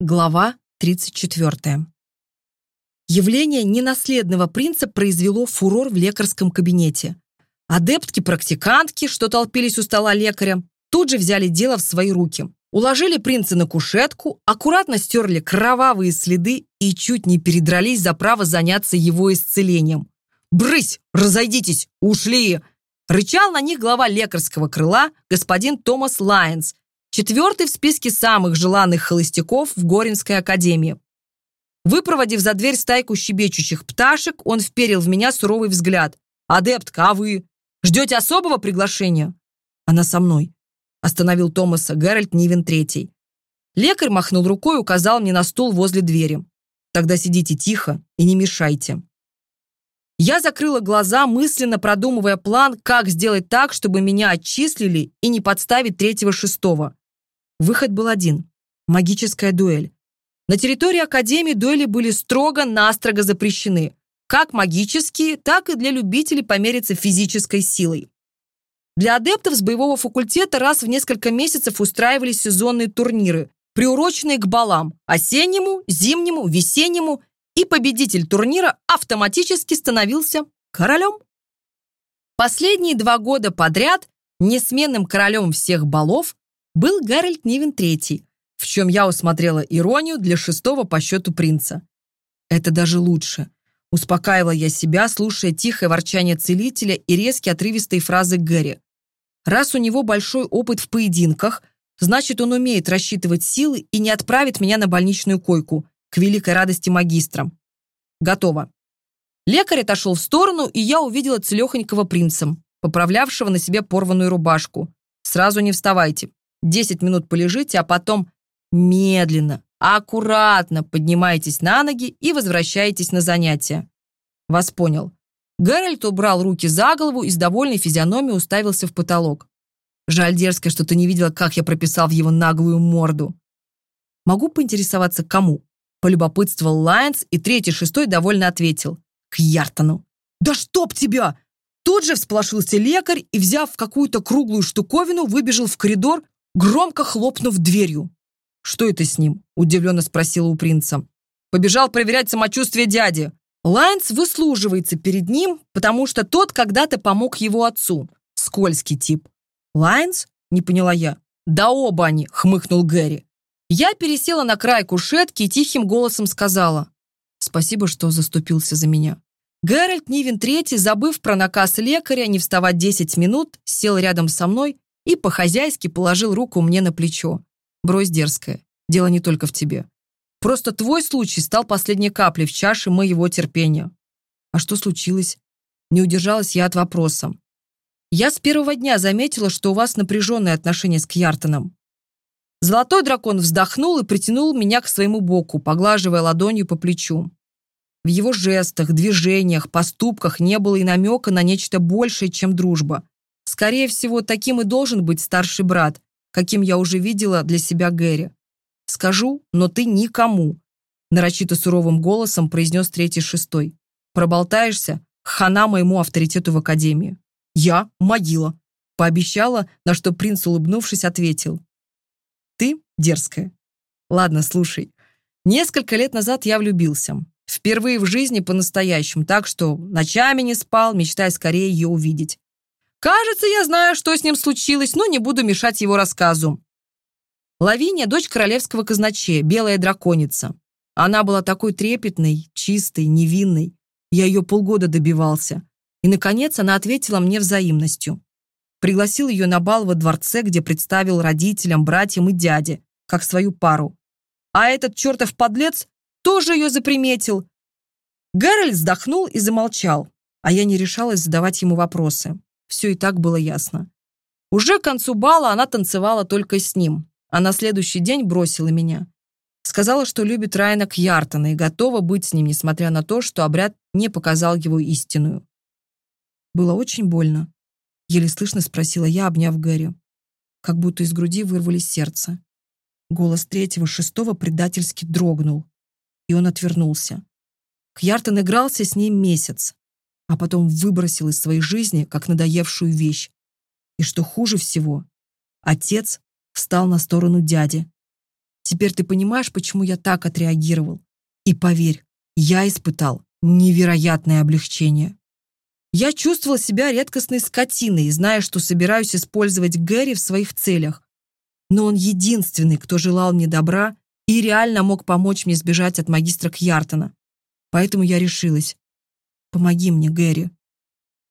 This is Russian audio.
Глава 34. Явление ненаследного принца произвело фурор в лекарском кабинете. Адептки-практикантки, что толпились у стола лекаря, тут же взяли дело в свои руки. Уложили принца на кушетку, аккуратно стерли кровавые следы и чуть не передрались за право заняться его исцелением. «Брысь! Разойдитесь! Ушли!» Рычал на них глава лекарского крыла господин Томас Лайенс – Четвертый в списке самых желанных холостяков в Горинской академии. Выпроводив за дверь стайку щебечущих пташек, он вперил в меня суровый взгляд. «Адептка, а вы? Ждете особого приглашения?» «Она со мной», — остановил Томаса Гэральт Нивен Третий. Лекарь махнул рукой и указал мне на стул возле двери. «Тогда сидите тихо и не мешайте». Я закрыла глаза, мысленно продумывая план, как сделать так, чтобы меня отчислили и не подставить третьего-шестого. Выход был один – магическая дуэль. На территории Академии дуэли были строго-настрого запрещены, как магические, так и для любителей помериться физической силой. Для адептов с боевого факультета раз в несколько месяцев устраивались сезонные турниры, приуроченные к балам – осеннему, зимнему, весеннему и победитель турнира автоматически становился королем. Последние два года подряд несменным королем всех балов был Гарольд Нивен III, в чем я усмотрела иронию для шестого по счету принца. Это даже лучше. Успокаивала я себя, слушая тихое ворчание целителя и резкие отрывистые фразы Гэри. Раз у него большой опыт в поединках, значит, он умеет рассчитывать силы и не отправит меня на больничную койку – к великой радости магистром. Готово. Лекарь отошел в сторону, и я увидела целехонького принца, поправлявшего на себе порванную рубашку. Сразу не вставайте. Десять минут полежите, а потом медленно, аккуратно поднимайтесь на ноги и возвращайтесь на занятия. Вас понял. Гэральт убрал руки за голову и с довольной физиономией уставился в потолок. Жаль, дерзкая, что ты не видела, как я прописал в его наглую морду. Могу поинтересоваться, кому? Полюбопытствовал Лайнс и третий, шестой довольно ответил. К Яртону. «Да чтоб тебя!» Тут же всполошился лекарь и, взяв какую-то круглую штуковину, выбежал в коридор, громко хлопнув дверью. «Что это с ним?» – удивленно спросила у принца. «Побежал проверять самочувствие дяди». Лайнс выслуживается перед ним, потому что тот когда-то помог его отцу. Скользкий тип. «Лайнс?» – не поняла я. «Да оба они!» – хмыкнул Гэри. Я пересела на край кушетки и тихим голосом сказала. Спасибо, что заступился за меня. Геральт Нивен III, забыв про наказ лекаря не вставать 10 минут, сел рядом со мной и по-хозяйски положил руку мне на плечо. Брось дерзкое, дело не только в тебе. Просто твой случай стал последней каплей в чаше моего терпения. А что случилось? Не удержалась я от вопроса. Я с первого дня заметила, что у вас напряженные отношения с Кьяртоном. Золотой дракон вздохнул и притянул меня к своему боку, поглаживая ладонью по плечу. В его жестах, движениях, поступках не было и намека на нечто большее, чем дружба. Скорее всего, таким и должен быть старший брат, каким я уже видела для себя Гэри. «Скажу, но ты никому», – нарочито суровым голосом произнес третий-шестой. «Проболтаешься? Хана моему авторитету в академии». «Я – могила», – пообещала, на что принц, улыбнувшись, ответил. Ты дерзкая. Ладно, слушай. Несколько лет назад я влюбился. Впервые в жизни по-настоящему, так что ночами не спал, мечтая скорее ее увидеть. Кажется, я знаю, что с ним случилось, но не буду мешать его рассказу. Лавиния – дочь королевского казначея, белая драконица. Она была такой трепетной, чистой, невинной. Я ее полгода добивался. И, наконец, она ответила мне взаимностью пригласил ее на бал во дворце, где представил родителям, братьям и дяде, как свою пару. А этот чертов подлец тоже ее заприметил. Гэральт вздохнул и замолчал, а я не решалась задавать ему вопросы. Все и так было ясно. Уже к концу бала она танцевала только с ним, а на следующий день бросила меня. Сказала, что любит Райана Кьяртона и готова быть с ним, несмотря на то, что обряд не показал его истинную. Было очень больно. Еле слышно спросила я, обняв Гэри. Как будто из груди вырвались сердце. Голос третьего, шестого предательски дрогнул, и он отвернулся. Кьяртон игрался с ним месяц, а потом выбросил из своей жизни, как надоевшую вещь. И что хуже всего, отец встал на сторону дяди. Теперь ты понимаешь, почему я так отреагировал. И поверь, я испытал невероятное облегчение. Я чувствовал себя редкостной скотиной, зная, что собираюсь использовать Гэри в своих целях. Но он единственный, кто желал мне добра и реально мог помочь мне сбежать от магистра Кьяртона. Поэтому я решилась. Помоги мне, Гэри.